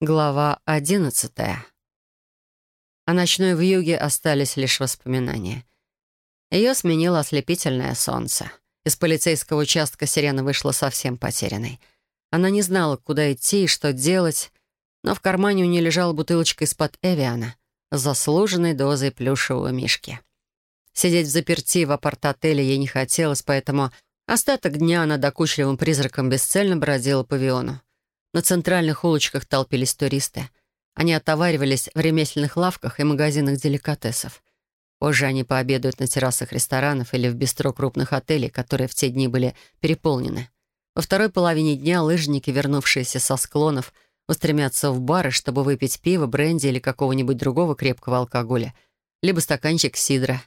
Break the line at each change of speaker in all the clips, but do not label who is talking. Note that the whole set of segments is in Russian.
Глава одиннадцатая. О ночной вьюге остались лишь воспоминания. Ее сменило ослепительное солнце. Из полицейского участка сирена вышла совсем потерянной. Она не знала, куда идти и что делать, но в кармане у нее лежала бутылочка из-под Эвиана с заслуженной дозой плюшевого мишки. Сидеть в заперти в апарт-отеле ей не хотелось, поэтому остаток дня она докучливым призраком бесцельно бродила по Виону. На центральных улочках толпились туристы. Они отоваривались в ремесленных лавках и магазинах деликатесов. Позже они пообедают на террасах ресторанов или в бистро крупных отелей, которые в те дни были переполнены. Во второй половине дня лыжники, вернувшиеся со склонов, устремятся в бары, чтобы выпить пиво, бренди или какого-нибудь другого крепкого алкоголя, либо стаканчик сидра.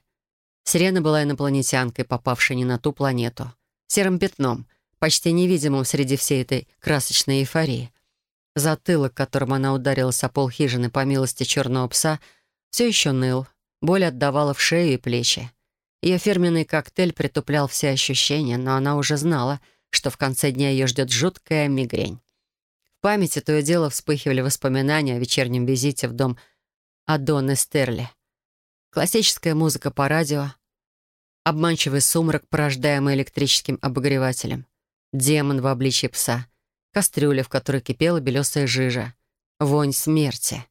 Сирена была инопланетянкой, попавшей не на ту планету. Серым пятном — почти невидимым среди всей этой красочной эйфории. Затылок, которым она ударилась о пол хижины по милости черного пса, все еще ныл. Боль отдавала в шею и плечи. Ее фирменный коктейль притуплял все ощущения, но она уже знала, что в конце дня ее ждет жуткая мигрень. В памяти то и дело вспыхивали воспоминания о вечернем визите в дом Адоны Стерли. Классическая музыка по радио, обманчивый сумрак, порождаемый электрическим обогревателем, демон в обличье пса, кастрюля, в которой кипела белесая жижа, вонь смерти,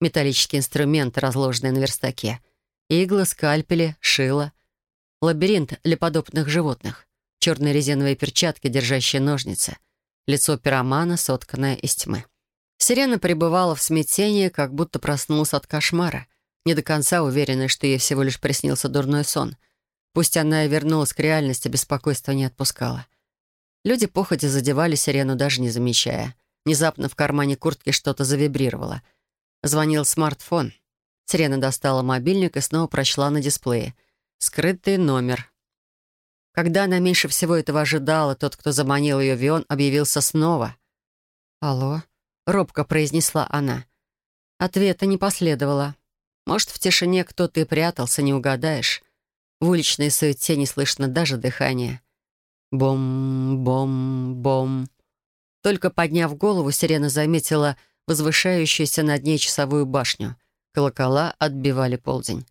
металлические инструменты, разложенные на верстаке, иглы, скальпели, шило, лабиринт для подопытных животных, черные резиновые перчатки, держащие ножницы, лицо пиромана, сотканное из тьмы. Сирена пребывала в смятении, как будто проснулась от кошмара, не до конца уверенная, что ей всего лишь приснился дурной сон. Пусть она и вернулась к реальности, беспокойство не отпускало. Люди походя задевали сирену, даже не замечая. Внезапно в кармане куртки что-то завибрировало. Звонил смартфон. Сирена достала мобильник и снова прочла на дисплее. «Скрытый номер». Когда она меньше всего этого ожидала, тот, кто заманил ее в Вион, объявился снова. «Алло?» — робко произнесла она. Ответа не последовало. Может, в тишине кто-то и прятался, не угадаешь. В уличной суете не слышно даже дыхания. Бом-бом-бом. Только подняв голову, сирена заметила возвышающуюся над ней часовую башню. Колокола отбивали полдень.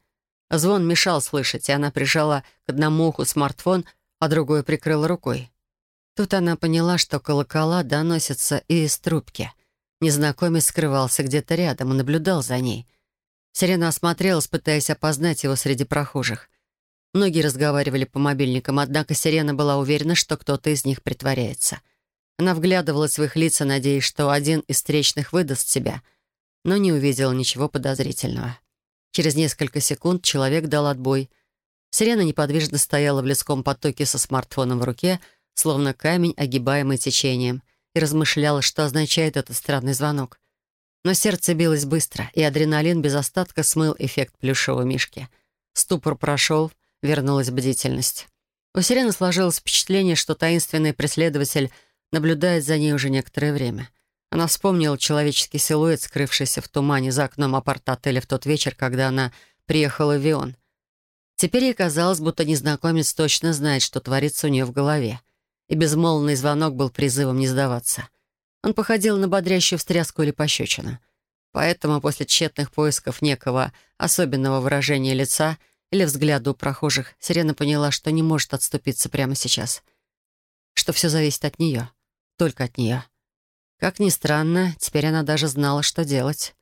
Звон мешал слышать, и она прижала к одному уху смартфон, а другое прикрыла рукой. Тут она поняла, что колокола доносятся и из трубки. Незнакомец скрывался где-то рядом и наблюдал за ней. Сирена осмотрелась, пытаясь опознать его среди прохожих. Многие разговаривали по мобильникам, однако Сирена была уверена, что кто-то из них притворяется. Она вглядывалась в их лица, надеясь, что один из встречных выдаст себя, но не увидела ничего подозрительного. Через несколько секунд человек дал отбой. Сирена неподвижно стояла в леском потоке со смартфоном в руке, словно камень, огибаемый течением, и размышляла, что означает этот странный звонок. Но сердце билось быстро, и адреналин без остатка смыл эффект плюшевого мишки. Ступор прошел — вернулась бдительность. У Сирены сложилось впечатление, что таинственный преследователь наблюдает за ней уже некоторое время. Она вспомнила человеческий силуэт, скрывшийся в тумане за окном апарт-отеля в тот вечер, когда она приехала в Вион. Теперь ей казалось, будто незнакомец точно знает, что творится у нее в голове. И безмолвный звонок был призывом не сдаваться. Он походил на бодрящую встряску или пощечину. Поэтому после тщетных поисков некого особенного выражения лица — или взгляду у прохожих, Сирена поняла, что не может отступиться прямо сейчас. Что все зависит от нее. Только от нее. Как ни странно, теперь она даже знала, что делать.